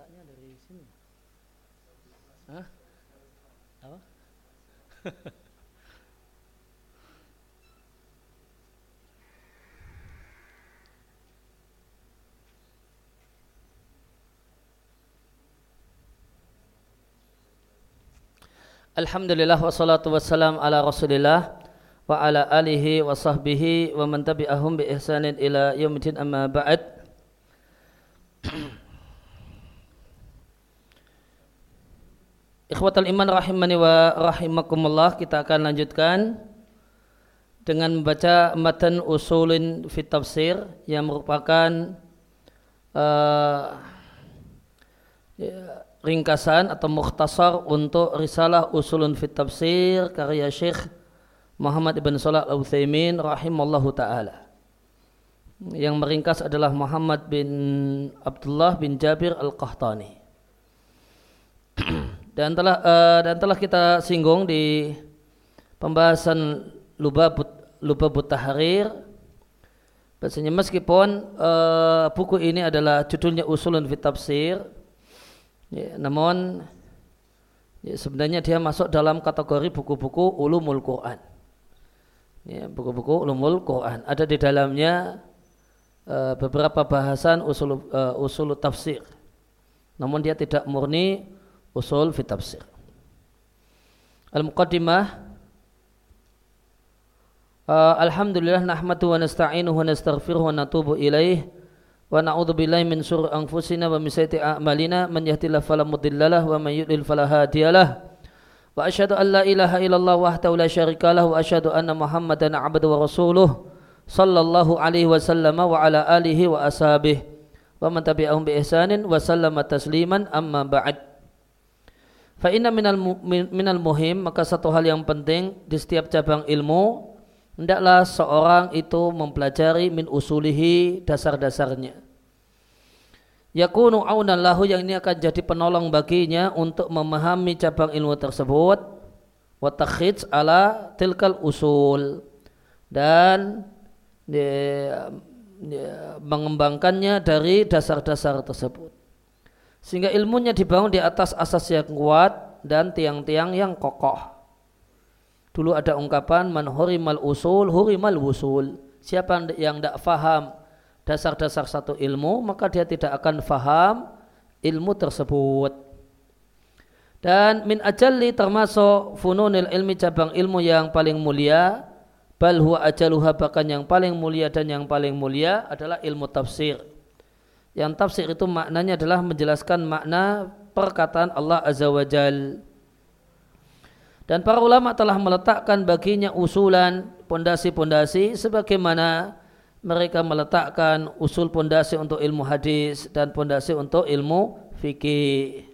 letaknya dari sini. Hah? Apa? Alhamdulillah wassalatu wassalam ala rasulillah wa ala alihi wa sahbihi wa man tabi'ahum bi ihsanin ila yaumil amma ba'd Ikhwatal iman rahimani wa rahimakumullah kita akan lanjutkan dengan membaca matan usulin fit tafsir yang merupakan uh, ringkasan atau mukhtasar untuk risalah usulun fit tafsir karya Syekh Muhammad ibn Salah al-Uthaymin rahimallahu ta'ala. Yang meringkas adalah Muhammad bin Abdullah bin Jabir al-Qahtani dan telah uh, dan telah kita singgung di pembahasan lubabut lubabut tahrir bahasanya meskipun uh, buku ini adalah judulnya usulun fit tafsir Ya, namun ya, sebenarnya dia masuk dalam kategori buku-buku ulumul Quran. Ya, buku-buku ulumul Quran. Ada di dalamnya uh, beberapa bahasan usul uh, usul tafsir. Namun dia tidak murni usul fit tafsir. Al-Muqaddimah uh, Alhamdulillah nahmatu wa nasta'inuhu wa nastaghfiruhu wa natubu ilaih wa na'udzu billahi min syururi anfusina wa min sayyiati a'malina man yahdihillahu fala mudhillalah wa man yudlil fala hadiyalah wa asyhadu an la ilaha illallah wahdahu la syarikalah wa asyhadu anna muhammadan abduhu wa rasuluh sallallahu alaihi wasallam wa ala alihi wa ashabihi wa man tabi'ahum bi ihsanin wa sallama tasliman amma ba'd fa inna minal minal muhim maka satu hal yang penting di setiap cabang ilmu hendaklah seorang itu mempelajari min usulihi dasar-dasarnya. Yakunu aunan lahu yang ini akan jadi penolong baginya untuk memahami cabang ilmu tersebut wa ala tilkal usul dan dia, dia mengembangkannya dari dasar-dasar tersebut. Sehingga ilmunya dibangun di atas asas yang kuat dan tiang-tiang yang kokoh. Dulu ada ungkapan man hurimal usul hurimal wusul. Siapa yang tidak faham dasar-dasar satu ilmu maka dia tidak akan faham ilmu tersebut. Dan min ajalli termasuk fununil ilmi cabang ilmu yang paling mulia bal huwa ajaluha bahkan yang paling mulia dan yang paling mulia adalah ilmu tafsir. Yang tafsir itu maknanya adalah menjelaskan makna perkataan Allah Azza wa Jalla dan para ulama telah meletakkan baginya usulan pondasi-pondasi sebagaimana mereka meletakkan usul pondasi untuk ilmu hadis dan pondasi untuk ilmu fikih.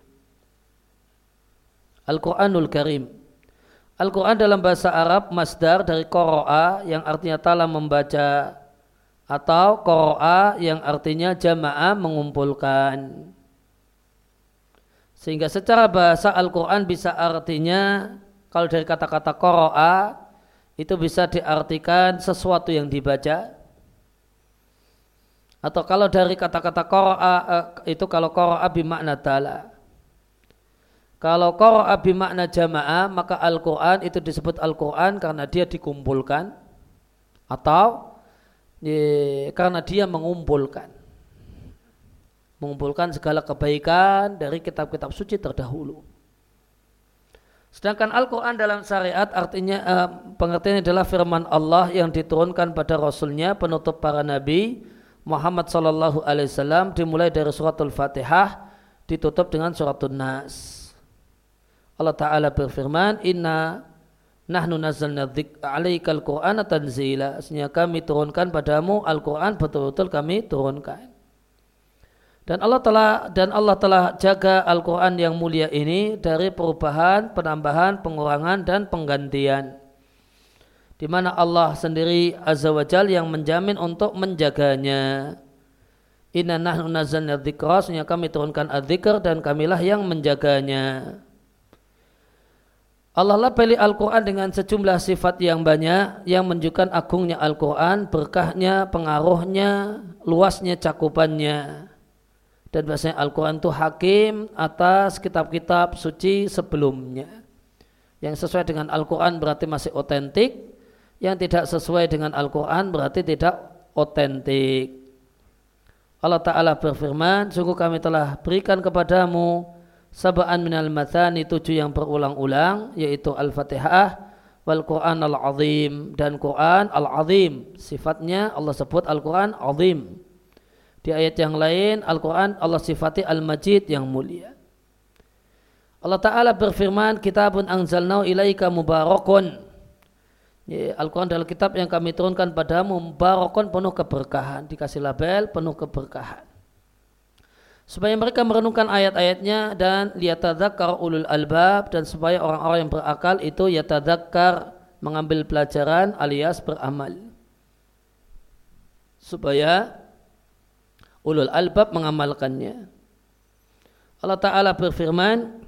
Al-Quranul Karim. Al-Quran dalam bahasa Arab masdar dari koro'a yang artinya talam membaca atau koro'a yang artinya jamaah mengumpulkan. Sehingga secara bahasa Al-Quran bisa artinya kalau dari kata-kata koro'a itu bisa diartikan sesuatu yang dibaca. Atau kalau dari kata-kata koro'a eh, itu kalau koro'a bimakna dala kalau koro'a bimakna jamaah maka Al-Quran itu disebut Al-Quran karena dia dikumpulkan. Atau ye, karena dia mengumpulkan mengumpulkan segala kebaikan dari kitab-kitab suci terdahulu Sedangkan Al-Quran dalam syariat artinya uh, pengertiannya adalah firman Allah yang diturunkan pada Rasulnya penutup para nabi Muhammad Sallallahu Alaihi Wasallam dimulai dari suratul Fatihah ditutup dengan suratul Nas. Allah Taala berfirman, Inna nahnu nazzalna alaikal Qur'ana tanzila. Sesungguhnya kami turunkan padamu Al-Quran betul-betul kami turunkan. Dan Allah telah dan Allah telah jaga Al-Qur'an yang mulia ini dari perubahan, penambahan, pengurangan dan penggantian. Di mana Allah sendiri Azza wa Jal yang menjamin untuk menjaganya. Inna nahnu nazzalna dzikra, kami turunkan adzikr dan kamilah yang menjaganya. Allah lah pilih Al-Quran dengan sejumlah sifat yang banyak yang menunjukkan agungnya Al-Quran, berkahnya, pengaruhnya, luasnya cakupannya dan biasanya Al-Quran itu hakim atas kitab-kitab suci sebelumnya. Yang sesuai dengan Al-Quran berarti masih otentik, yang tidak sesuai dengan Al-Quran berarti tidak otentik. Allah Ta'ala berfirman, sungguh kami telah berikan kepadamu sabaan minal mathani tujuh yang berulang-ulang, yaitu Al-Fatihah, wal Quran al-Azim, dan Quran al-Azim. Sifatnya Allah sebut Al-Quran Azim. Di ayat yang lain Al-Quran Allah sifati Al-Majid yang mulia. Allah Ta'ala berfirman, Kitabun anzalnau ilaika mubarakun. Al-Quran adalah kitab yang kami turunkan padamu mubarakun penuh keberkahan. Dikasih label penuh keberkahan. Supaya mereka merenungkan ayat-ayatnya dan liyatadzakar ulul albab dan supaya orang-orang yang berakal itu yatadzakar mengambil pelajaran alias beramal. Supaya ulul albab mengamalkannya. Allah Ta'ala berfirman,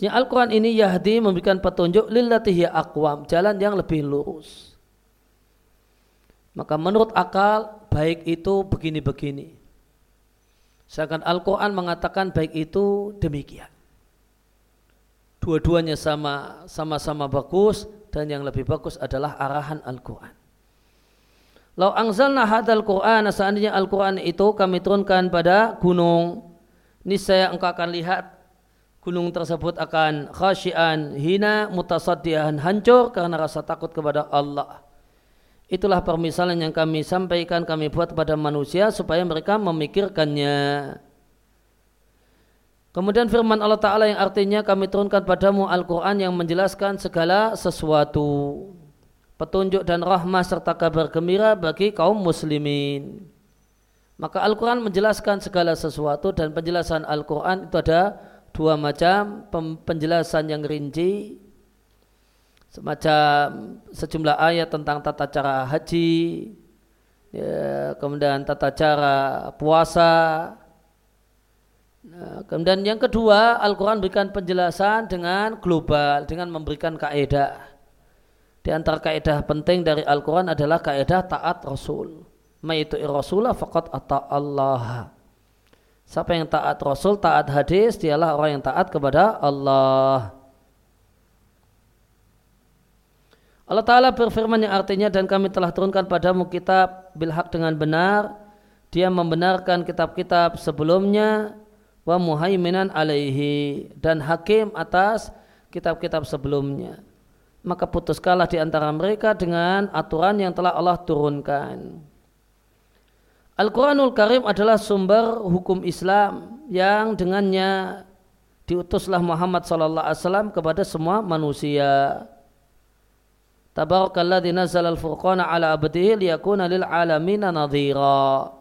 Al-Quran ini Yahdi memberikan petunjuk lillatihya akwam, jalan yang lebih lurus. Maka menurut akal, baik itu begini-begini. Sedangkan Al-Quran mengatakan baik itu demikian. Dua-duanya sama, sama-sama bagus dan yang lebih bagus adalah arahan Al-Quran. Lau angzalna hadal Quran, seandainya Al-Quran itu kami turunkan pada gunung, niscaya engkau akan lihat gunung tersebut akan khasyian, hina, mutasaddian, hancur karena rasa takut kepada Allah. Itulah permisalan yang kami sampaikan, kami buat kepada manusia supaya mereka memikirkannya. Kemudian firman Allah Ta'ala yang artinya kami turunkan padamu Al-Quran yang menjelaskan segala sesuatu petunjuk dan rahmah serta kabar gembira bagi kaum muslimin. Maka Al-Quran menjelaskan segala sesuatu dan penjelasan Al-Quran itu ada dua macam penjelasan yang rinci semacam sejumlah ayat tentang tata cara haji ya, kemudian tata cara puasa nah, kemudian yang kedua Al-Quran berikan penjelasan dengan global dengan memberikan kaidah di antara kaidah penting dari Al-Quran adalah kaidah taat Rasul. Maitu Rasulah fakat ata Allah. Siapa yang taat Rasul, taat hadis, dialah orang yang taat kepada Allah. Allah Ta'ala berfirman yang artinya dan kami telah turunkan padamu kitab bilhak dengan benar. Dia membenarkan kitab-kitab sebelumnya wa muhaiminan alaihi dan hakim atas kitab-kitab sebelumnya maka putuskanlah di antara mereka dengan aturan yang telah Allah turunkan. Al-Quranul Karim adalah sumber hukum Islam yang dengannya diutuslah Muhammad wasallam kepada semua manusia. Tabarakalladzi nazzala al-furqana ala abdihi liyakuna lil alamin nadhira.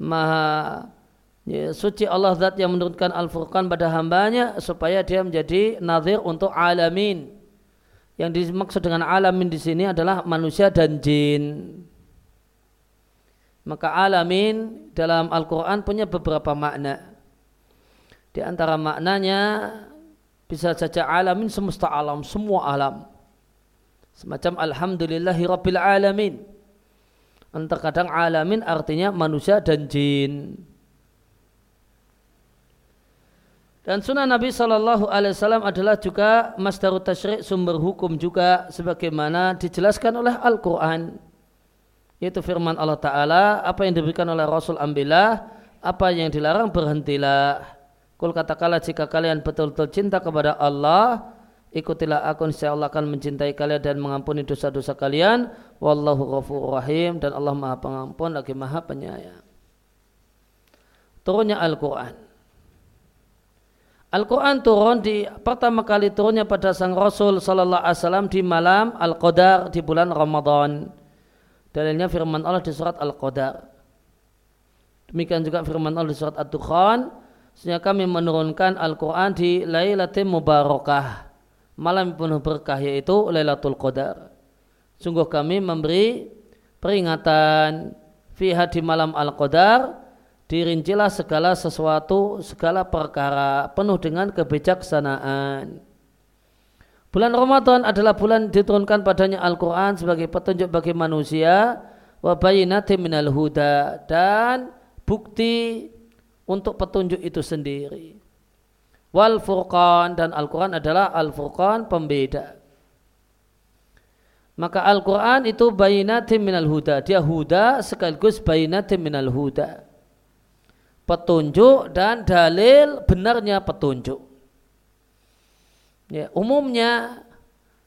Maha ya, suci Allah zat yang menurunkan Al-Furqan pada hambanya supaya dia menjadi nazir untuk alamin yang dimaksud dengan alamin di sini adalah manusia dan jin. Maka alamin dalam Al-Quran punya beberapa makna. Di antara maknanya bisa saja alamin semesta alam, semua alam. Semacam Alhamdulillahi Rabbil Alamin. Terkadang alamin artinya manusia dan jin. Dan sunnah Nabi Shallallahu Alaihi Wasallam adalah juga masdarut tasyrik sumber hukum juga sebagaimana dijelaskan oleh Al Quran. Yaitu firman Allah Taala apa yang diberikan oleh Rasul ambillah, apa yang dilarang berhentilah. Kul katakanlah jika kalian betul-betul cinta kepada Allah, ikutilah aku insya Allah akan mencintai kalian dan mengampuni dosa-dosa kalian. Wallahu ghafur rahim dan Allah maha pengampun lagi maha penyayang. Turunnya Al-Quran. Al-Quran turun di pertama kali turunnya pada sang Rasul Sallallahu Alaihi Wasallam di malam Al-Qadar di bulan Ramadan. Dalilnya firman Allah di surat Al-Qadar. Demikian juga firman Allah di surat Ad-Dukhan. Sehingga kami menurunkan Al-Quran di Lailatul Mubarakah. Malam penuh berkah yaitu Lailatul Qadar. Sungguh kami memberi peringatan fiha di malam Al-Qadar dirincilah segala sesuatu, segala perkara penuh dengan kebijaksanaan. Bulan Ramadan adalah bulan diturunkan padanya Al-Quran sebagai petunjuk bagi manusia wa minal huda dan bukti untuk petunjuk itu sendiri. Wal furqan dan Al-Quran adalah Al-Furqan pembeda. Maka Al-Quran itu bayinatim minal huda. Dia huda sekaligus bayinatim minal huda. Petunjuk dan dalil benarnya petunjuk. Ya, umumnya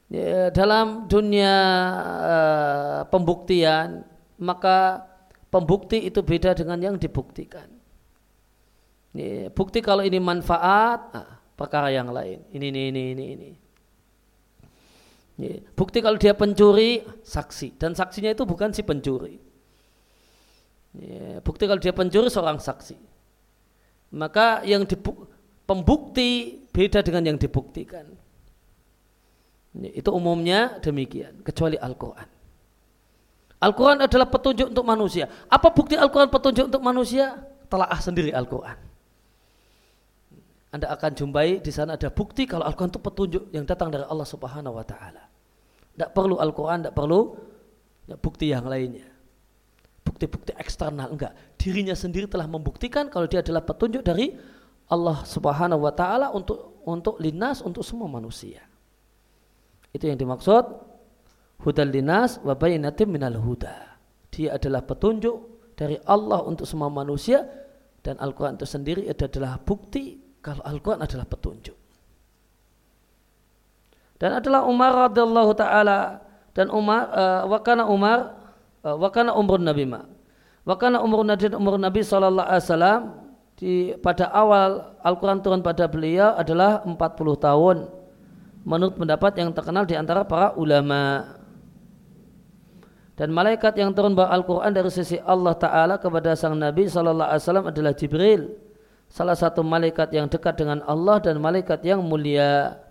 ya, dalam dunia uh, pembuktian maka pembukti itu beda dengan yang dibuktikan. Ini, bukti kalau ini manfaat, ah, perkara yang lain. Ini, ini, ini, ini, ini. Bukti kalau dia pencuri, saksi. Dan saksinya itu bukan si pencuri. Bukti kalau dia pencuri seorang saksi. Maka yang pembukti beda dengan yang dibuktikan. Itu umumnya demikian, kecuali Al-Quran. Al-Quran adalah petunjuk untuk manusia. Apa bukti Al-Quran petunjuk untuk manusia? Telah sendiri Al-Quran. Anda akan jumpai di sana ada bukti kalau Al-Quran itu petunjuk yang datang dari Allah Subhanahu wa taala. Tidak perlu Al-Quran, tidak perlu ya, bukti yang lainnya. Bukti-bukti eksternal enggak. Dirinya sendiri telah membuktikan kalau dia adalah petunjuk dari Allah Subhanahu wa taala untuk untuk linas untuk semua manusia. Itu yang dimaksud hudal linas wa bainatim minal huda. Dia adalah petunjuk dari Allah untuk semua manusia dan Al-Quran itu sendiri adalah bukti kalau Al-Quran adalah petunjuk. Dan adalah Umar radhiyallahu taala dan Umar uh, wakana Umar uh, wakana umur Nabi ma. Wakana umur Nabi umur Nabi sallallahu alaihi wasallam di pada awal Al-Quran turun pada beliau adalah 40 tahun menurut pendapat yang terkenal di antara para ulama dan malaikat yang turun bawa Al-Quran dari sisi Allah Ta'ala kepada sang Nabi SAW adalah Jibril salah satu malaikat yang dekat dengan Allah dan malaikat yang mulia.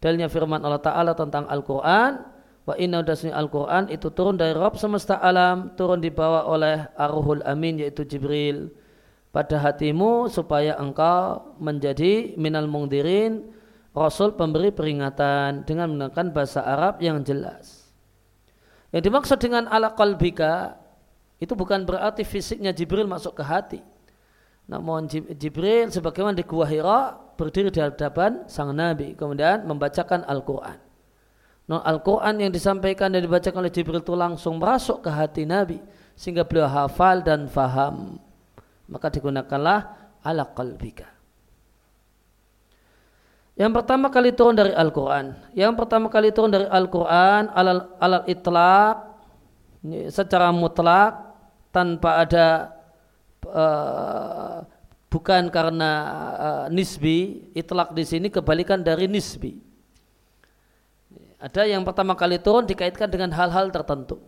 Dalilnya firman Allah Ta'ala tentang Al-Quran. Wa inna dasmi Al-Quran itu turun dari Rabb semesta alam, turun dibawa oleh Arhul Amin yaitu Jibril pada hatimu supaya engkau menjadi minal mungdirin Rasul pemberi peringatan dengan menggunakan bahasa Arab yang jelas. Yang dimaksud dengan ala qalbika itu bukan berarti fisiknya Jibril masuk ke hati namun Jibril sebagaimana di Gua Hira berdiri di hadapan sang Nabi kemudian membacakan Al-Quran. Non Al-Quran yang disampaikan dan dibacakan oleh Jibril itu langsung masuk ke hati Nabi sehingga beliau hafal dan faham. Maka digunakanlah ala qalbika. Yang pertama kali turun dari Al-Quran. Yang pertama kali turun dari Al-Quran alal, alal itlaq secara mutlak tanpa ada uh, bukan karena uh, nisbi, itlak di sini kebalikan dari nisbi. Ada yang pertama kali turun dikaitkan dengan hal-hal tertentu.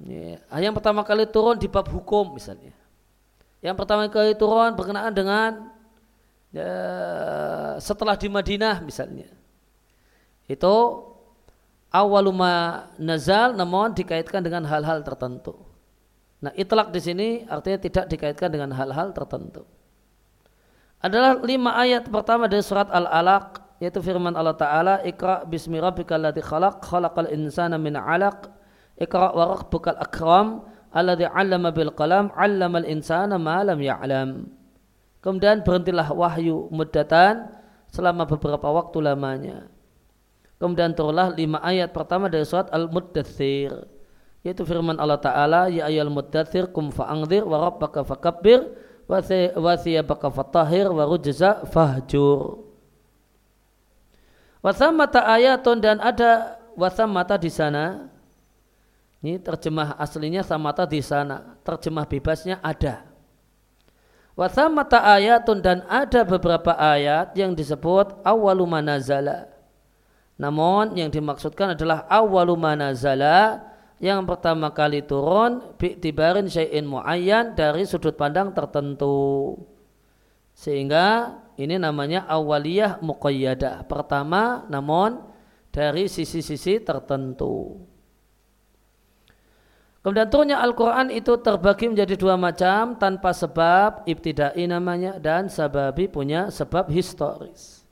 Ya, yang pertama kali turun di bab hukum misalnya. Yang pertama kali turun berkenaan dengan ya, setelah di Madinah misalnya. Itu awaluma nazal namun dikaitkan dengan hal-hal tertentu. Nah, itlak di sini artinya tidak dikaitkan dengan hal-hal tertentu. Adalah lima ayat pertama dari surat Al-Alaq yaitu firman Allah Taala Iqra bismi rabbikal ladzi khalaq khalaqal insana min 'alaq Iqra wa rabbukal akram alladzi 'allama bil qalam 'allamal insana ma lam ya'lam. Kemudian berhentilah wahyu muddatan selama beberapa waktu lamanya. Kemudian turunlah lima ayat pertama dari surat Al-Muddathir yaitu firman Allah Ta'ala ya ayal muddathir kum fa'angdir wa rabbaka fakabbir wa thiyabaka fatahir wa rujza fahjur Wasamata ayatun dan ada wasamata di sana. Ini terjemah aslinya samata di sana. Terjemah bebasnya ada. Wasamata ayatun dan ada beberapa ayat yang disebut awalu manazala. Namun yang dimaksudkan adalah awalu manazala yang pertama kali turun bi'tibarin syai'in muayyan dari sudut pandang tertentu. Sehingga ini namanya awaliyah muqayyadah. Pertama namun dari sisi-sisi tertentu. Kemudian turunnya Al-Quran itu terbagi menjadi dua macam tanpa sebab ibtidai namanya dan sababi punya sebab historis.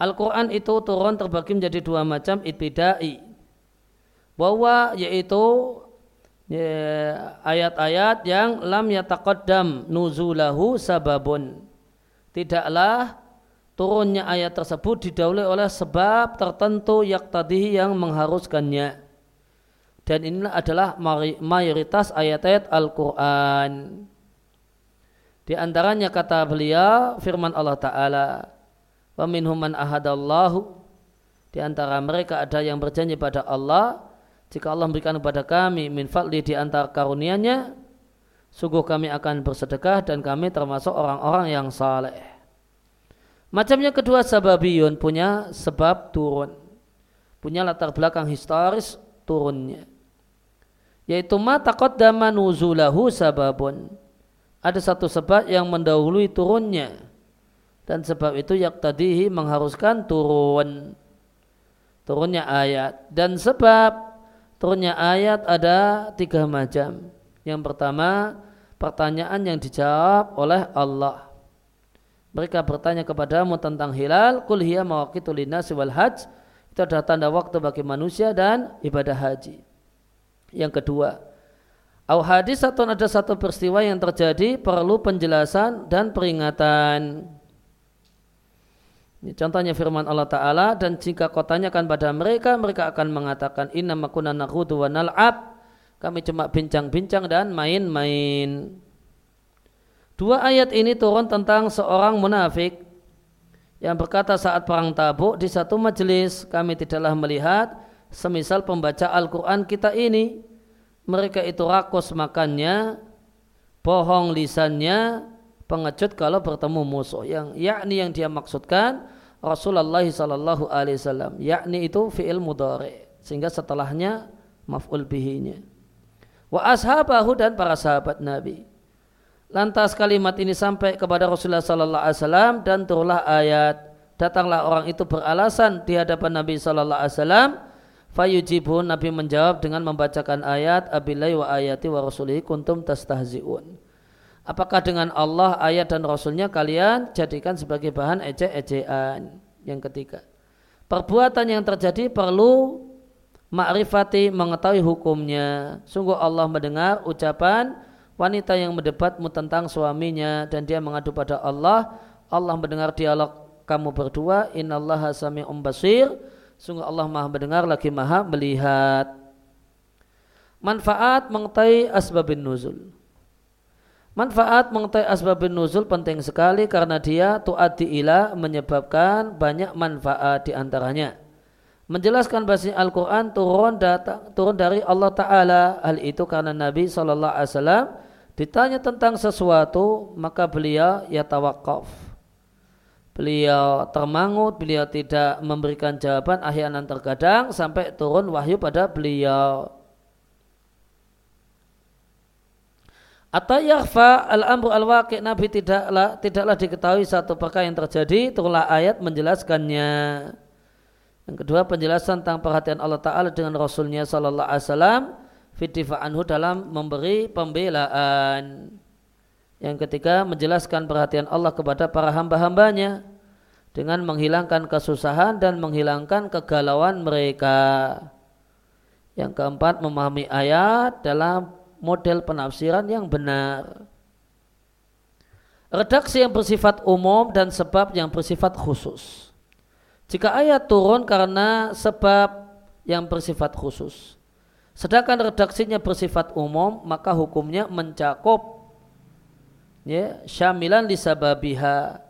Al-Quran itu turun terbagi menjadi dua macam ibtidai bahwa yaitu ya, ayat-ayat yang lam yataqaddam nuzulahu sababun. Tidaklah turunnya ayat tersebut didahului oleh sebab tertentu yaktadihi yang mengharuskannya. Dan inilah adalah mayoritas ayat-ayat Al-Quran. Di antaranya kata beliau firman Allah Ta'ala. Wa minhum man ahadallahu. Di antara mereka ada yang berjanji pada Allah. Jika Allah memberikan kepada kami min fadli di antara karuniaNya, Sungguh kami akan bersedekah dan kami termasuk orang-orang yang saleh. Macamnya kedua sababiyun punya sebab turun. Punya latar belakang historis turunnya yaitu ma taqaddama nuzulahu sababun. Ada satu sebab yang mendahului turunnya dan sebab itu yaktadihi mengharuskan turun turunnya ayat dan sebab turunnya ayat ada tiga macam. Yang pertama pertanyaan yang dijawab oleh Allah. Mereka bertanya kepadamu tentang hilal, kul hiya mawaqitu linnasi wal hajj. Itu adalah tanda waktu bagi manusia dan ibadah haji. Yang kedua, au hadis atau ada satu peristiwa yang terjadi perlu penjelasan dan peringatan. Ini contohnya firman Allah Ta'ala dan jika kau tanyakan pada mereka, mereka akan mengatakan inna makuna nakhudu wa nal'ab. Kami cuma bincang-bincang dan main-main. Dua ayat ini turun tentang seorang munafik yang berkata saat perang tabuk di satu majelis kami tidaklah melihat semisal pembaca Al-Quran kita ini mereka itu rakus makannya bohong lisannya pengecut kalau bertemu musuh yang yakni yang dia maksudkan Rasulullah Sallallahu Alaihi Wasallam yakni itu fiil mudore sehingga setelahnya maf'ul bihinya wa ashabahu dan para sahabat Nabi lantas kalimat ini sampai kepada Rasulullah Sallallahu Alaihi Wasallam dan turunlah ayat datanglah orang itu beralasan di hadapan Nabi Sallallahu Alaihi Wasallam Fayujibun Nabi menjawab dengan membacakan ayat Abilai wa ayati wa rasulihi kuntum tastahzi'un. Apakah dengan Allah, ayat dan Rasulnya kalian jadikan sebagai bahan ejek-ejekan? Yang ketiga. Perbuatan yang terjadi perlu ma'rifati mengetahui hukumnya. Sungguh Allah mendengar ucapan wanita yang mendebatmu tentang suaminya dan dia mengadu pada Allah. Allah mendengar dialog kamu berdua. Innallaha sami'um basir Sungguh Allah maha mendengar lagi maha melihat. Manfaat mengetahui asbabin nuzul. Manfaat mengetahui asbabin nuzul penting sekali karena dia tu'ati ila menyebabkan banyak manfaat di antaranya. Menjelaskan bahasa Al-Quran turun, datang, turun dari Allah Ta'ala. Hal itu karena Nabi SAW ditanya tentang sesuatu maka beliau ya tawakaf beliau termangut, beliau tidak memberikan jawaban ahyanan terkadang sampai turun wahyu pada beliau. Atau yakhfa al-amru al-waqi' Nabi tidaklah tidaklah diketahui satu perkara yang terjadi, turunlah ayat menjelaskannya. Yang kedua penjelasan tentang perhatian Allah Ta'ala dengan Rasulnya Sallallahu Alaihi Wasallam anhu dalam memberi pembelaan. Yang ketiga, menjelaskan perhatian Allah kepada para hamba-hambanya dengan menghilangkan kesusahan dan menghilangkan kegalauan mereka. Yang keempat, memahami ayat dalam model penafsiran yang benar. Redaksi yang bersifat umum dan sebab yang bersifat khusus. Jika ayat turun karena sebab yang bersifat khusus. Sedangkan redaksinya bersifat umum, maka hukumnya mencakup ya syamilan lisababiha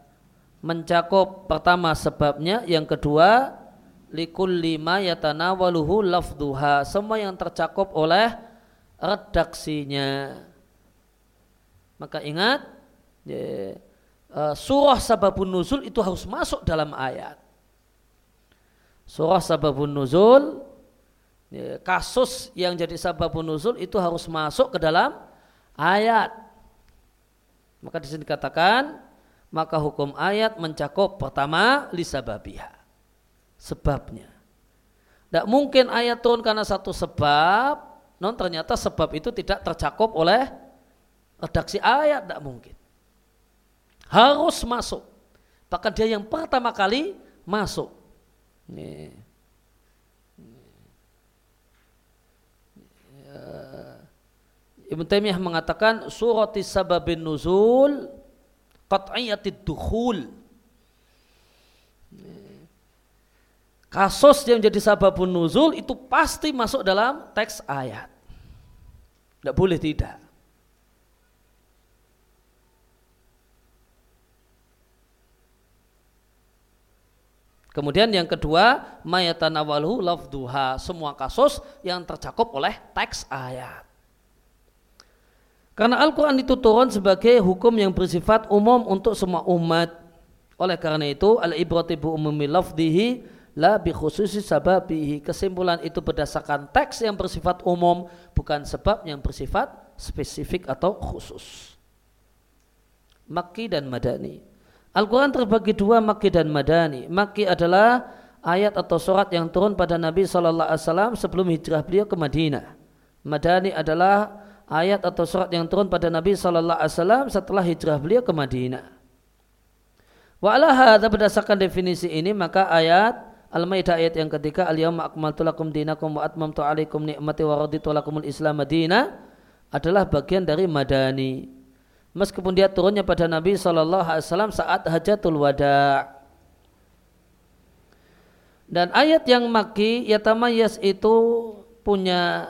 mencakup pertama sebabnya yang kedua likul lima yatanawaluhu lafduha semua yang tercakup oleh redaksinya maka ingat ya, surah sababun nuzul itu harus masuk dalam ayat surah sababun nuzul ya, kasus yang jadi sababun nuzul itu harus masuk ke dalam ayat maka di sini dikatakan maka hukum ayat mencakup pertama lisababiha. Sebabnya. Tidak mungkin ayat turun karena satu sebab, non ternyata sebab itu tidak tercakup oleh redaksi ayat, tidak mungkin. Harus masuk. Bahkan dia yang pertama kali masuk. Ibn Taimiyah mengatakan surati sababin nuzul qat'iyatid dukhul. Kasus yang jadi sababun nuzul itu pasti masuk dalam teks ayat. Tidak boleh tidak. Kemudian yang kedua, mayatanawalu lafduha, semua kasus yang tercakup oleh teks ayat. Karena Al-Quran itu turun sebagai hukum yang bersifat umum untuk semua umat. Oleh karena itu, al-ibratibu umumi lafdihi la bi khususi sababihi. Kesimpulan itu berdasarkan teks yang bersifat umum, bukan sebab yang bersifat spesifik atau khusus. Makki dan Madani. Al-Quran terbagi dua Makki dan Madani. Makki adalah ayat atau surat yang turun pada Nabi SAW sebelum hijrah beliau ke Madinah. Madani adalah ayat atau surat yang turun pada Nabi SAW setelah hijrah beliau ke Madinah. Wa ala berdasarkan definisi ini maka ayat Al-Maidah ayat yang ketiga Al-yawma akmaltu lakum dinakum wa atmamtu alaikum ni'mati wa raditu lakumul islam madina adalah bagian dari Madani meskipun dia turunnya pada Nabi SAW saat hajatul wada. Dan ayat yang maki yatamayas itu punya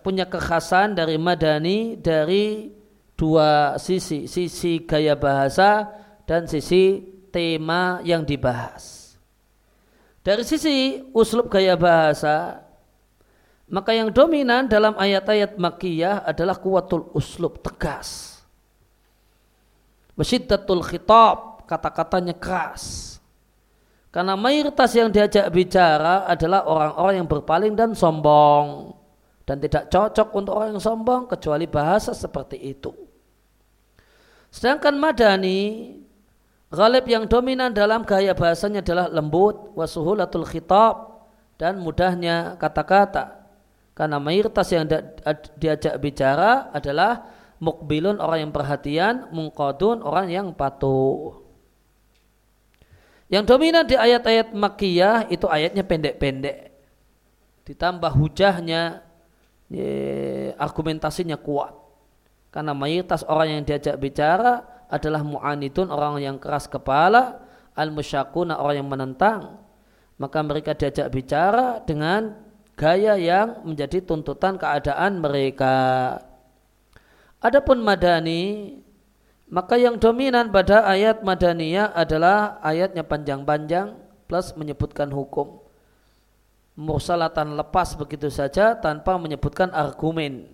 punya kekhasan dari madani dari dua sisi, sisi gaya bahasa dan sisi tema yang dibahas. Dari sisi uslub gaya bahasa, maka yang dominan dalam ayat-ayat makiyah adalah kuatul uslub, tegas Wasyiddatul khitab, kata-katanya keras. Karena mayoritas yang diajak bicara adalah orang-orang yang berpaling dan sombong. Dan tidak cocok untuk orang yang sombong kecuali bahasa seperti itu. Sedangkan Madani, Ghalib yang dominan dalam gaya bahasanya adalah lembut, wasuhulatul khitab, dan mudahnya kata-kata. Karena mayoritas yang diajak bicara adalah mukbilun orang yang perhatian, mungkodun orang yang patuh. Yang dominan di ayat-ayat makiyah itu ayatnya pendek-pendek. Ditambah hujahnya, argumentasinya kuat. Karena mayoritas orang yang diajak bicara adalah mu'anidun, orang yang keras kepala, al-musyakuna, orang yang menentang. Maka mereka diajak bicara dengan gaya yang menjadi tuntutan keadaan mereka. Adapun madani maka yang dominan pada ayat madaniyah adalah ayatnya panjang-panjang plus menyebutkan hukum. Mursalatan lepas begitu saja tanpa menyebutkan argumen.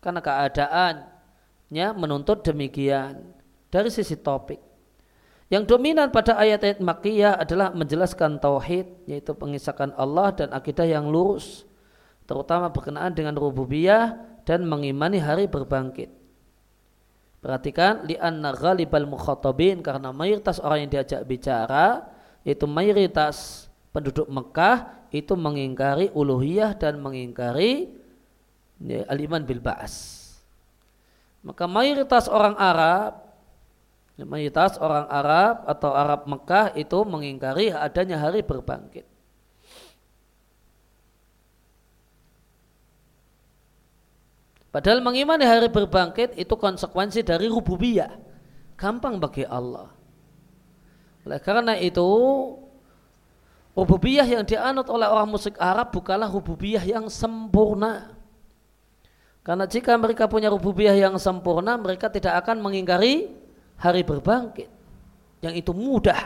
Karena keadaannya menuntut demikian dari sisi topik. Yang dominan pada ayat-ayat makiyah adalah menjelaskan tauhid yaitu pengisakan Allah dan akidah yang lurus terutama berkenaan dengan rububiyah dan mengimani hari berbangkit. Perhatikan li anna ghalibal mukhatabin karena mayoritas orang yang diajak bicara itu mayoritas penduduk Mekah itu mengingkari uluhiyah dan mengingkari ya, aliman bil ba'as. Maka mayoritas orang Arab mayoritas orang Arab atau Arab Mekah itu mengingkari adanya hari berbangkit. Padahal mengimani hari berbangkit itu konsekuensi dari rububiyah. Gampang bagi Allah. Oleh karena itu, rububiyah yang dianut oleh orang musyrik Arab bukanlah rububiyah yang sempurna. Karena jika mereka punya rububiyah yang sempurna, mereka tidak akan mengingkari hari berbangkit. Yang itu mudah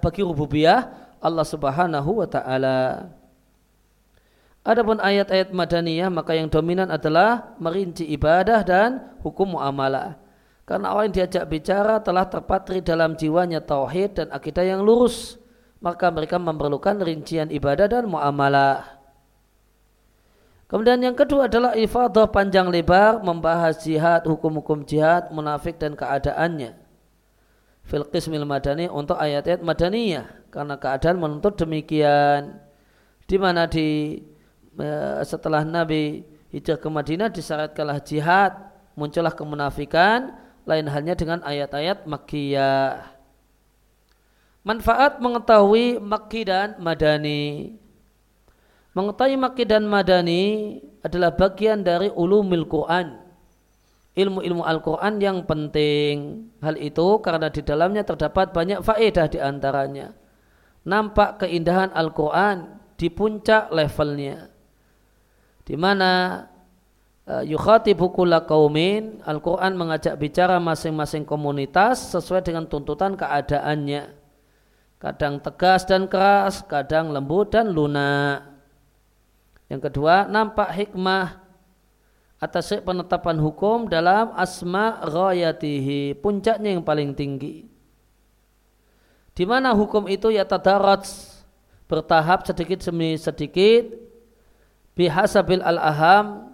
bagi rububiyah Allah Subhanahu wa taala. Adapun ayat-ayat madaniyah maka yang dominan adalah merinci ibadah dan hukum muamalah. Karena orang yang diajak bicara telah terpatri dalam jiwanya tauhid dan akidah yang lurus, maka mereka memerlukan rincian ibadah dan muamalah. Kemudian yang kedua adalah ifadah panjang lebar membahas jihad, hukum-hukum jihad, munafik dan keadaannya. Fil qismil madani untuk ayat-ayat madaniyah karena keadaan menuntut demikian. Di mana di setelah Nabi hijrah ke Madinah disyaratkanlah jihad, muncullah kemunafikan, lain halnya dengan ayat-ayat Makkiyah. Manfaat mengetahui Makki dan Madani. Mengetahui Makki dan Madani adalah bagian dari ulumil Quran. ilmu-ilmu Al-Quran yang penting. Hal itu karena di dalamnya terdapat banyak faedah di antaranya. Nampak keindahan Al-Quran di puncak levelnya. Di mana uh, yukhatibu kulla kaumin Al-Quran mengajak bicara masing-masing komunitas sesuai dengan tuntutan keadaannya kadang tegas dan keras, kadang lembut dan lunak. Yang kedua, nampak hikmah atas penetapan hukum dalam asma ghayatihi, puncaknya yang paling tinggi. Di mana hukum itu ya tadarat bertahap sedikit demi sedikit bihasabil al-aham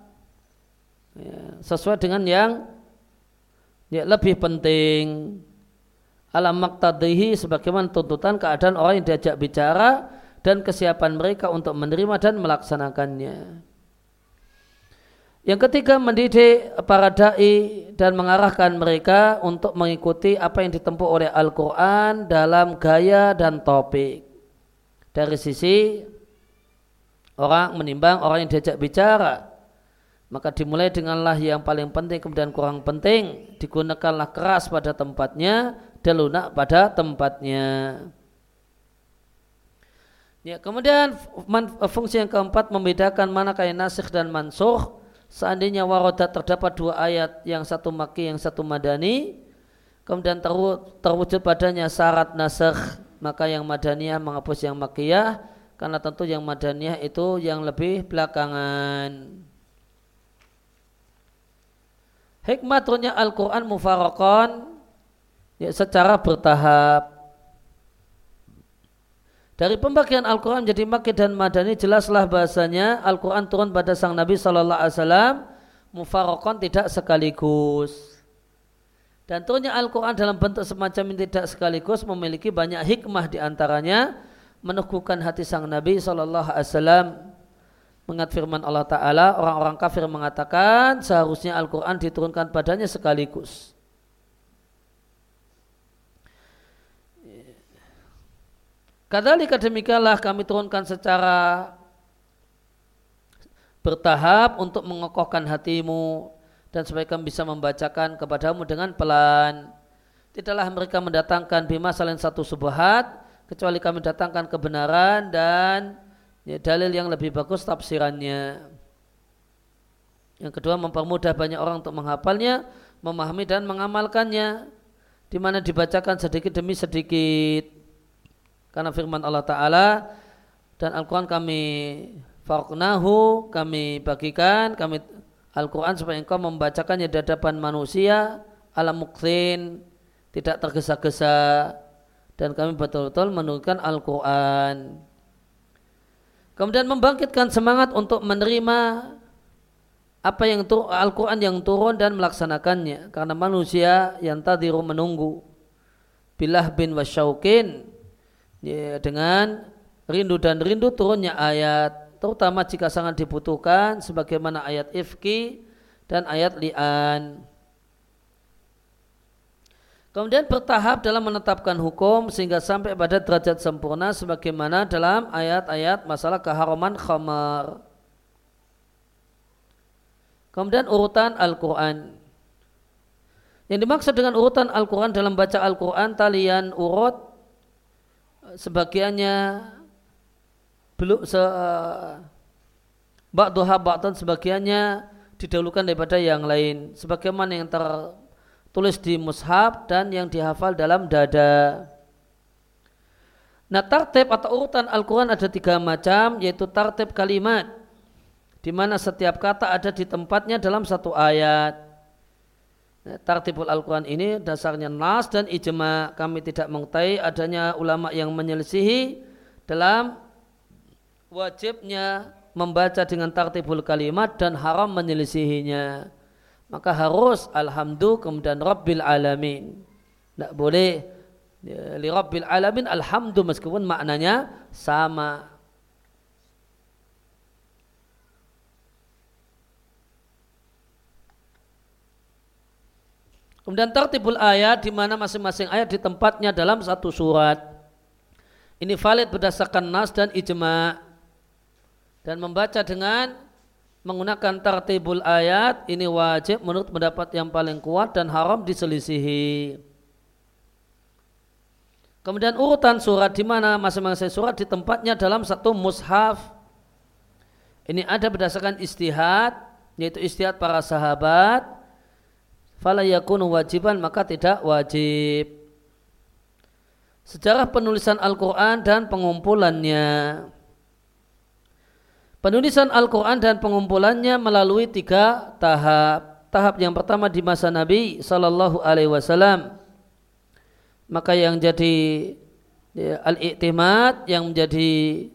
ya, sesuai dengan yang ya, lebih penting alam maktadihi sebagaimana tuntutan keadaan orang yang diajak bicara dan kesiapan mereka untuk menerima dan melaksanakannya. Yang ketiga mendidik para dai dan mengarahkan mereka untuk mengikuti apa yang ditempuh oleh Al-Quran dalam gaya dan topik. Dari sisi orang menimbang orang yang diajak bicara, maka dimulai denganlah yang paling penting kemudian kurang penting, digunakanlah keras pada tempatnya dan lunak pada tempatnya. Ya, kemudian fungsi yang keempat membedakan mana kain nasikh dan mansuh. Seandainya warodat terdapat dua ayat yang satu maki yang satu madani, kemudian terwujud padanya syarat nasikh, maka yang madaniyah menghapus yang makiyah, karena tentu yang madaniyah itu yang lebih belakangan. Turunnya Al-Quran mufarakon ya, secara bertahap. Dari pembagian Al-Quran menjadi Makki dan Madani jelaslah bahasanya Al-Quran turun pada sang Nabi Sallallahu Alaihi Wasallam mufarokon tidak sekaligus. Dan turunnya Al-Quran dalam bentuk semacam ini tidak sekaligus memiliki banyak hikmah di antaranya meneguhkan hati sang Nabi Sallallahu Alaihi Wasallam mengat firman Allah Ta'ala orang-orang kafir mengatakan seharusnya Al-Quran diturunkan padanya sekaligus. Kadalika demikianlah kami turunkan secara bertahap untuk mengokohkan hatimu dan supaya kami bisa membacakan kepadamu dengan pelan. Tidaklah mereka mendatangkan bima salin satu subhat kecuali kami datangkan kebenaran dan ya, dalil yang lebih bagus tafsirannya. Yang kedua mempermudah banyak orang untuk menghafalnya, memahami dan mengamalkannya di mana dibacakan sedikit demi sedikit karena firman Allah Ta'ala dan Al-Quran kami farqnahu, kami bagikan, kami Al-Quran supaya engkau membacakannya di hadapan manusia alam muktin, tidak tergesa-gesa. Dan kami betul-betul menurunkan Al-Quran. Kemudian membangkitkan semangat untuk menerima apa yang Al-Quran yang turun dan melaksanakannya. Karena manusia yang tadiru menunggu. Bilah bin wasyaukin ya, dengan rindu dan rindu turunnya ayat terutama jika sangat dibutuhkan sebagaimana ayat ifki dan ayat li'an. Kemudian bertahap dalam menetapkan hukum sehingga sampai pada derajat sempurna sebagaimana dalam ayat-ayat masalah keharaman khamar. Kemudian urutan Al-Quran. Yang dimaksud dengan urutan Al-Quran dalam baca Al-Quran talian urut sebagiannya belum se ba'duha ba'dan sebagiannya didahulukan daripada yang lain. Sebagaimana yang tertulis di mushaf dan yang dihafal dalam dada. Nah tartib atau urutan Al-Quran ada tiga macam yaitu tartib kalimat di mana setiap kata ada di tempatnya dalam satu ayat Tartibul Al-Quran ini dasarnya nas dan ijma. Kami tidak mengetahui adanya ulama yang menyelisihi dalam wajibnya membaca dengan tartibul kalimat dan haram menyelisihinya. Maka harus alhamdulillah kemudian rabbil alamin. Tidak boleh ya, li rabbil alamin alhamdulillah meskipun maknanya sama. Kemudian tertibul ayat di mana masing-masing ayat di tempatnya dalam satu surat. Ini valid berdasarkan nas dan ijma. Dan membaca dengan menggunakan tartibul ayat ini wajib menurut pendapat yang paling kuat dan haram diselisihi. Kemudian urutan surat di mana masing-masing surat di tempatnya dalam satu mushaf. Ini ada berdasarkan istihad, yaitu istihad para sahabat. Fala yakunu wajiban maka tidak wajib. Sejarah penulisan Al-Quran dan pengumpulannya. Penulisan Al-Quran dan pengumpulannya melalui tiga tahap. Tahap yang pertama di masa Nabi Sallallahu Alaihi Wasallam. Maka yang jadi ya, al-iktimad yang menjadi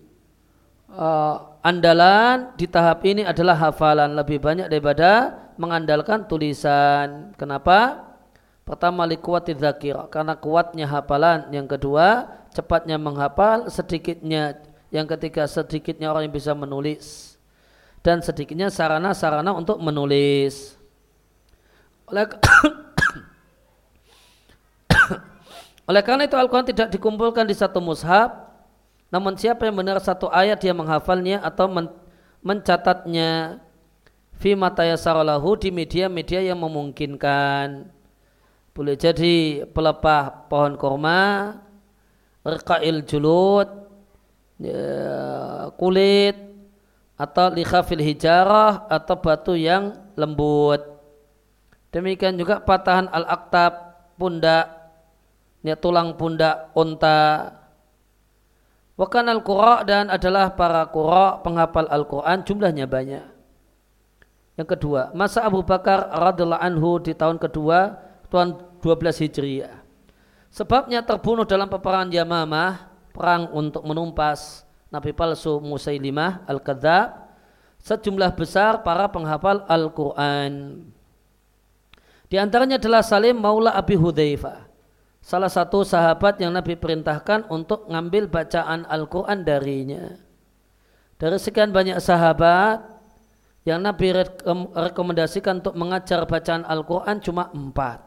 uh, andalan di tahap ini adalah hafalan lebih banyak daripada mengandalkan tulisan. Kenapa? Pertama likuati zakir karena kuatnya hafalan. Yang kedua cepatnya menghafal, sedikitnya yang ketiga sedikitnya orang yang bisa menulis dan sedikitnya sarana-sarana untuk menulis. Oleh Oleh karena itu Al-Quran tidak dikumpulkan di satu mushaf, namun siapa yang benar satu ayat dia menghafalnya atau men mencatatnya fi matayasarolahu di media-media yang memungkinkan. Boleh jadi pelepah pohon korma, rekail julud, ya, kulit atau likhafil hijarah atau batu yang lembut. Demikian juga patahan al-aktab pundak, ya, tulang pundak unta. Wakan al-qura dan adalah para qura penghafal Al-Quran jumlahnya banyak. Yang kedua, masa Abu Bakar radhiallahu anhu di tahun kedua tahun 12 Hijriah. Sebabnya terbunuh dalam peperangan Yamamah perang untuk menumpas Nabi palsu Musailimah Al-Kadzab sejumlah besar para penghafal Al-Quran. Di antaranya adalah Salim Maula Abi Hudzaifah. Salah satu sahabat yang Nabi perintahkan untuk ngambil bacaan Al-Quran darinya. Dari sekian banyak sahabat yang Nabi rekomendasikan untuk mengajar bacaan Al-Quran cuma empat.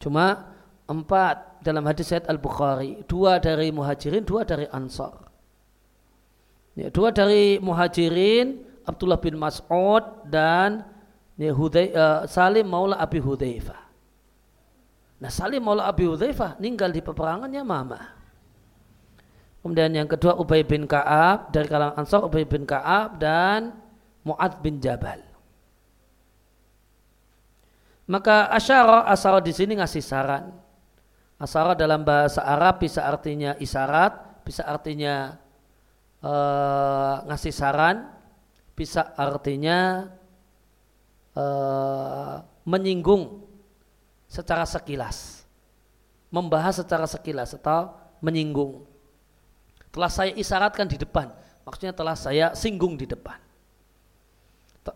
Cuma empat dalam hadis Said Al-Bukhari. Dua dari muhajirin, dua dari ansar. Ya, dua dari muhajirin, Abdullah bin Mas'ud dan ya, Hudai, uh, Salim Maula Abi Hudzaifah. Nah Salim Maula Abi Hudzaifah meninggal di peperangannya Mama. Kemudian yang kedua Ubay bin Ka'ab dari kalangan Ansar Ubay bin Ka'ab dan Mu'ad bin Jabal. Maka asyara asal di sini ngasih saran Asara dalam bahasa Arab bisa artinya isyarat, bisa artinya uh, ngasih saran, bisa artinya uh, menyinggung secara sekilas, membahas secara sekilas atau menyinggung. Telah saya isyaratkan di depan, maksudnya telah saya singgung di depan.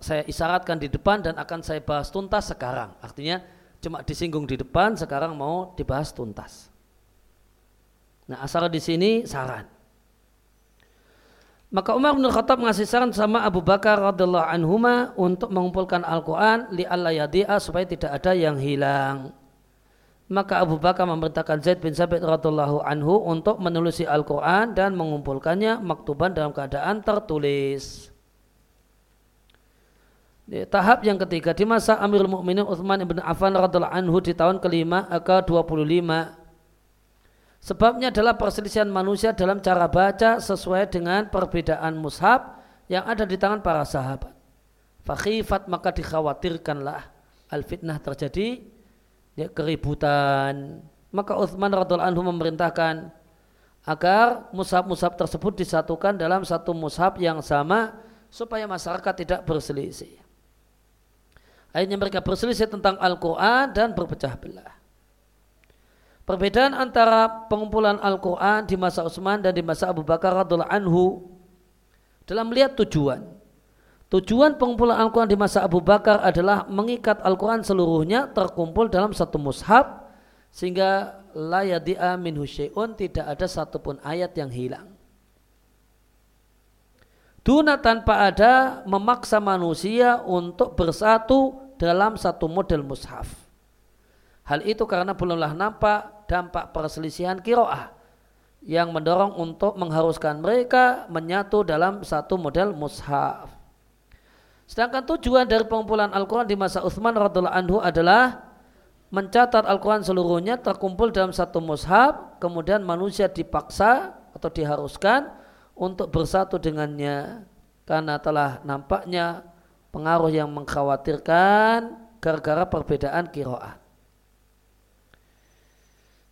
Saya isyaratkan di depan dan akan saya bahas tuntas sekarang. Artinya cuma disinggung di depan, sekarang mau dibahas tuntas. Nah, asal di sini saran. Maka Umar bin Khattab mengasih saran sama Abu Bakar radhiallahu anhuma untuk mengumpulkan Al-Quran li yadi'a supaya tidak ada yang hilang. Maka Abu Bakar memerintahkan Zaid bin Sabit radhiallahu anhu untuk menulis Al-Quran dan mengumpulkannya maktuban dalam keadaan tertulis. Di tahap yang ketiga di masa Amirul Mukminin Utsman bin Affan radhiallahu anhu di tahun kelima ke 25. Sebabnya adalah perselisihan manusia dalam cara baca sesuai dengan perbedaan mushaf yang ada di tangan para sahabat. Fakhifat maka dikhawatirkanlah al-fitnah terjadi ya, keributan. Maka Utsman radhiallahu anhu memerintahkan agar mushaf-mushaf tersebut disatukan dalam satu mushaf yang sama supaya masyarakat tidak berselisih. Akhirnya mereka berselisih tentang Al-Quran dan berpecah belah. Perbedaan antara pengumpulan Al-Quran di masa Utsman dan di masa Abu Bakar radhiallahu anhu dalam melihat tujuan. Tujuan pengumpulan Al-Quran di masa Abu Bakar adalah mengikat Al-Quran seluruhnya terkumpul dalam satu mushaf sehingga la yadi'a minhu syai'un tidak ada satupun ayat yang hilang. Duna tanpa ada memaksa manusia untuk bersatu dalam satu model mushaf. Hal itu karena belumlah nampak dampak perselisihan kiroah yang mendorong untuk mengharuskan mereka menyatu dalam satu model mushaf. Sedangkan tujuan dari pengumpulan Al-Quran di masa Uthman radhiallahu anhu adalah mencatat Al-Quran seluruhnya terkumpul dalam satu mushaf, kemudian manusia dipaksa atau diharuskan untuk bersatu dengannya karena telah nampaknya pengaruh yang mengkhawatirkan gara-gara perbedaan kiroah.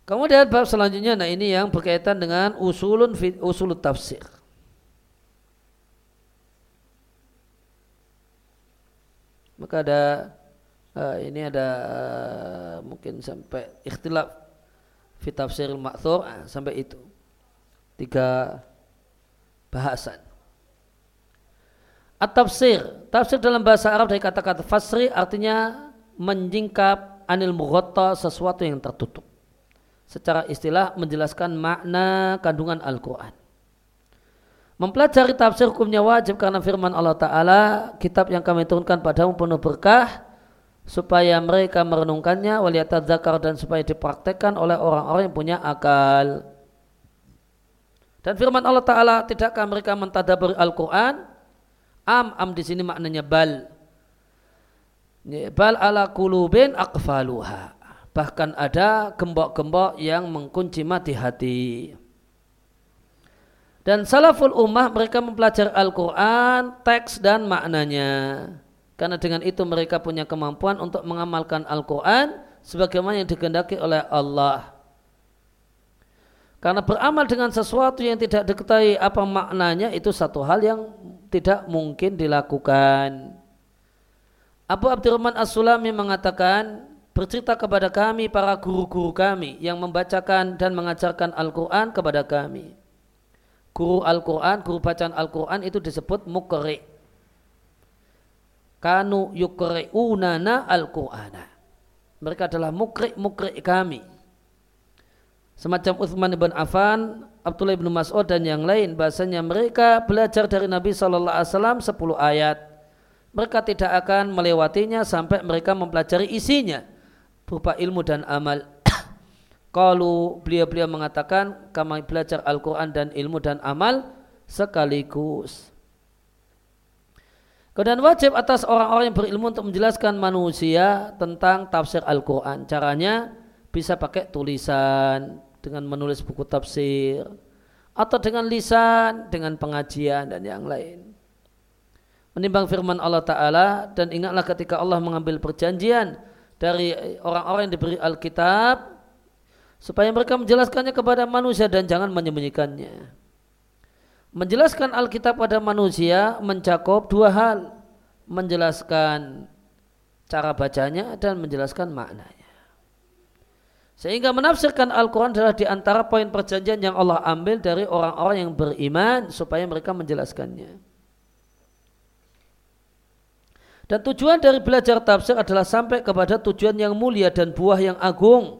Kemudian bab selanjutnya, nah ini yang berkaitan dengan usulun usulut tafsir. Maka ada uh, ini ada uh, mungkin sampai ikhtilaf fi tafsiril uh, sampai itu. Tiga bahasan. At-tafsir, tafsir dalam bahasa Arab dari kata-kata fasri artinya menjingkap anil mughatta sesuatu yang tertutup. Secara istilah menjelaskan makna kandungan Al-Quran. Mempelajari tafsir hukumnya wajib karena firman Allah Ta'ala, kitab yang kami turunkan padamu penuh berkah, supaya mereka merenungkannya, waliyatat zakar dan supaya dipraktekkan oleh orang-orang yang punya akal. Dan firman Allah Ta'ala, tidakkah mereka mentadaburi Al-Quran? Am, am di sini maknanya bal. Bal ala kulubin akfaluha. Bahkan ada gembok-gembok yang mengkunci mati hati. Dan salaful ummah mereka mempelajari Al-Quran, teks dan maknanya. Karena dengan itu mereka punya kemampuan untuk mengamalkan Al-Quran sebagaimana yang dikehendaki oleh Allah. Karena beramal dengan sesuatu yang tidak diketahui apa maknanya itu satu hal yang tidak mungkin dilakukan. Abu Abdurrahman As-Sulami mengatakan, bercerita kepada kami para guru-guru kami yang membacakan dan mengajarkan Al-Quran kepada kami guru Al-Quran, guru bacaan Al-Quran itu disebut mukri. Kanu yukri'unana Al-Qur'ana. Mereka adalah mukri-mukri kami. Semacam Uthman ibn Affan, Abdullah ibn Mas'ud dan yang lain. Bahasanya mereka belajar dari Nabi SAW 10 ayat. Mereka tidak akan melewatinya sampai mereka mempelajari isinya. Berupa ilmu dan amal. Kalau beliau-beliau mengatakan kami belajar Al-Quran dan ilmu dan amal sekaligus. Kemudian wajib atas orang-orang yang berilmu untuk menjelaskan manusia tentang tafsir Al-Quran. Caranya bisa pakai tulisan dengan menulis buku tafsir atau dengan lisan, dengan pengajian dan yang lain. Menimbang firman Allah Ta'ala dan ingatlah ketika Allah mengambil perjanjian dari orang-orang yang diberi Alkitab supaya mereka menjelaskannya kepada manusia dan jangan menyembunyikannya. Menjelaskan Alkitab pada manusia mencakup dua hal, menjelaskan cara bacanya dan menjelaskan maknanya. Sehingga menafsirkan Al-Quran adalah di antara poin perjanjian yang Allah ambil dari orang-orang yang beriman supaya mereka menjelaskannya. Dan tujuan dari belajar tafsir adalah sampai kepada tujuan yang mulia dan buah yang agung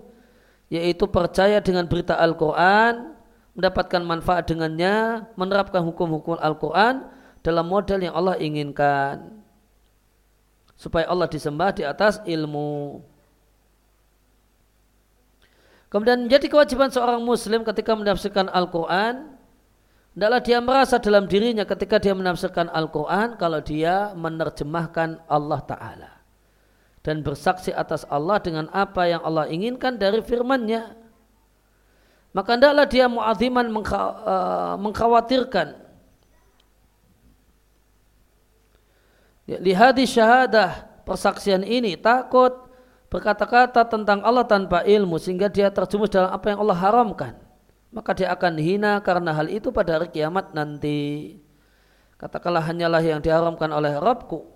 yaitu percaya dengan berita Al-Quran, mendapatkan manfaat dengannya, menerapkan hukum-hukum Al-Quran dalam model yang Allah inginkan. Supaya Allah disembah di atas ilmu. Kemudian menjadi kewajiban seorang muslim ketika menafsirkan Al-Quran, Tidaklah dia merasa dalam dirinya ketika dia menafsirkan Al-Quran kalau dia menerjemahkan Allah Ta'ala dan bersaksi atas Allah dengan apa yang Allah inginkan dari firman-Nya. Maka hendaklah dia mu'aziman eh, mengkhawatirkan ya, lihat di syahadah persaksian ini takut berkata-kata tentang Allah tanpa ilmu sehingga dia terjumus dalam apa yang Allah haramkan. Maka dia akan hina karena hal itu pada hari kiamat nanti. Katakanlah hanyalah yang diharamkan oleh Rabbku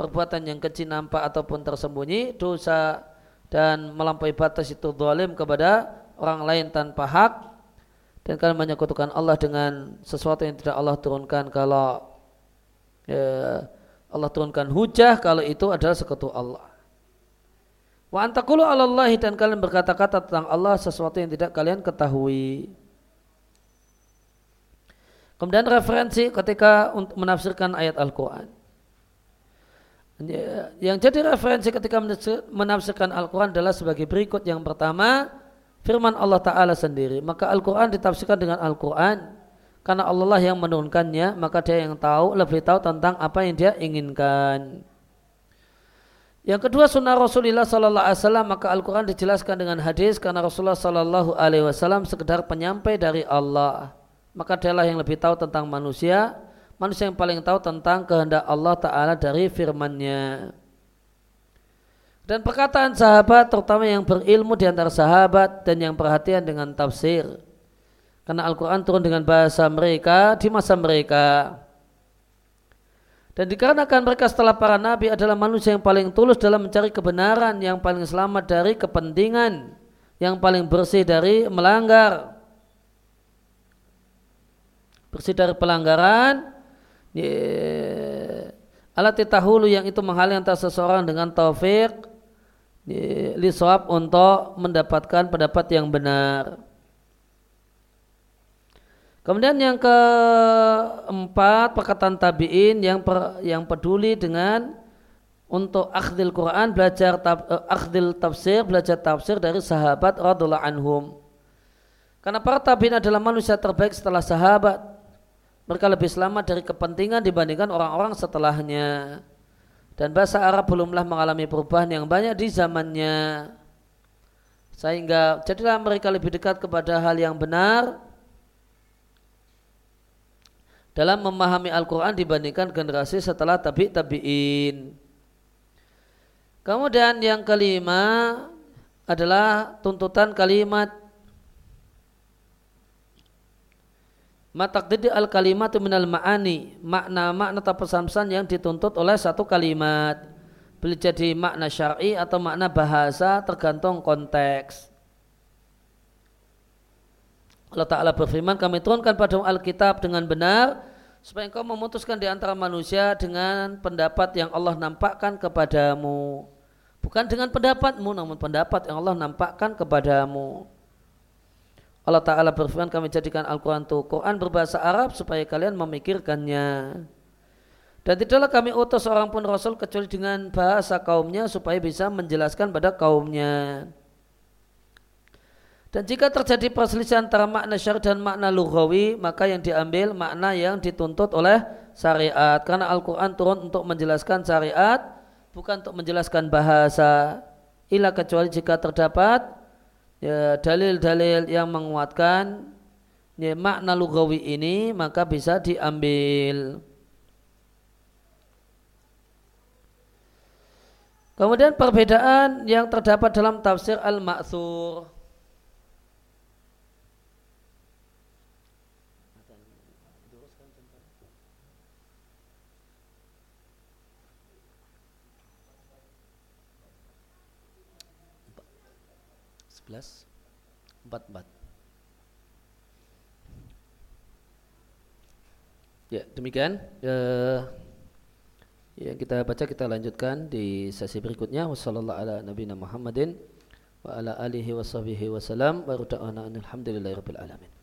perbuatan yang kecil nampak ataupun tersembunyi dosa dan melampaui batas itu zalim kepada orang lain tanpa hak. Dan kalian menyekutukan Allah dengan sesuatu yang tidak Allah turunkan kalau ya, Allah turunkan hujah kalau itu adalah sekutu Allah. Wa antakulu alallahi dan kalian berkata-kata tentang Allah sesuatu yang tidak kalian ketahui. Kemudian referensi ketika untuk menafsirkan ayat Al-Quran. Ya, yang jadi referensi ketika menafsirkan Al-Quran adalah sebagai berikut. Yang pertama, firman Allah Ta'ala sendiri. Maka Al-Quran ditafsirkan dengan Al-Quran. karena Allah lah yang menurunkannya maka dia yang tahu lebih tahu tentang apa yang dia inginkan yang kedua sunnah Rasulullah Sallallahu Alaihi Wasallam maka Al-Quran dijelaskan dengan hadis karena Rasulullah Sallallahu Alaihi Wasallam sekedar penyampai dari Allah. Maka dialah yang lebih tahu tentang manusia manusia yang paling tahu tentang kehendak Allah Taala dari firman-Nya. Dan perkataan sahabat terutama yang berilmu di antara sahabat dan yang perhatian dengan tafsir. Karena Al-Quran turun dengan bahasa mereka di masa mereka. Dan dikarenakan mereka setelah para nabi adalah manusia yang paling tulus dalam mencari kebenaran, yang paling selamat dari kepentingan, yang paling bersih dari melanggar. Bersih dari pelanggaran, alat tahulu yang itu menghalang antara seseorang dengan taufik, liswab untuk mendapatkan pendapat yang benar. Kemudian yang keempat perkataan tabiin yang per, yang peduli dengan untuk akhdil Quran belajar tab, uh, akhdil tafsir belajar tafsir dari sahabat radhiallahu anhum. Karena para tabiin adalah manusia terbaik setelah sahabat. Mereka lebih selamat dari kepentingan dibandingkan orang-orang setelahnya. Dan bahasa Arab belumlah mengalami perubahan yang banyak di zamannya. Sehingga jadilah mereka lebih dekat kepada hal yang benar dalam memahami Al-Quran dibandingkan generasi setelah tabi tabiin. Kemudian yang kelima adalah tuntutan kalimat. Matakdidi al kalimat minal ma'ani. Makna-makna atau pesan-pesan yang dituntut oleh satu kalimat. Boleh jadi makna syar'i atau makna bahasa tergantung konteks. Allah Ta'ala berfirman kami turunkan pada Alkitab dengan benar supaya engkau memutuskan di antara manusia dengan pendapat yang Allah nampakkan kepadamu. Bukan dengan pendapatmu namun pendapat yang Allah nampakkan kepadamu. Allah Ta'ala berfirman kami jadikan Al-Quran itu Quran berbahasa Arab supaya kalian memikirkannya. Dan tidaklah kami utus seorang pun Rasul kecuali dengan bahasa kaumnya supaya bisa menjelaskan pada kaumnya dan jika terjadi perselisihan antara makna syari dan makna lughawi, maka yang diambil makna yang dituntut oleh syariat. Karena Al-Quran turun untuk menjelaskan syariat, bukan untuk menjelaskan bahasa. Ila kecuali jika terdapat ya, dalil-dalil ya, yang menguatkan ya, makna lughawi ini, maka bisa diambil. Kemudian perbedaan yang terdapat dalam tafsir Al-Ma'thur. Empat empat. Ya demikian uh, yang kita baca kita lanjutkan di sesi berikutnya. Ala nabiyina Muhammadin wa ala alihi wa alhamdulillahi rabbil alamin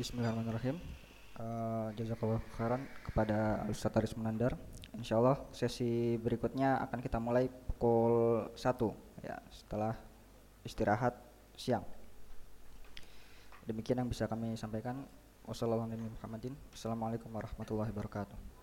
Bismillahirrahmanirrahim. Uh, Jazakallah khairan kepada Ustaz Aris Menandar. Insyaallah sesi berikutnya akan kita mulai pukul 1 ya setelah istirahat siang. Demikian yang bisa kami sampaikan. Wassalamualaikum warahmatullahi wabarakatuh.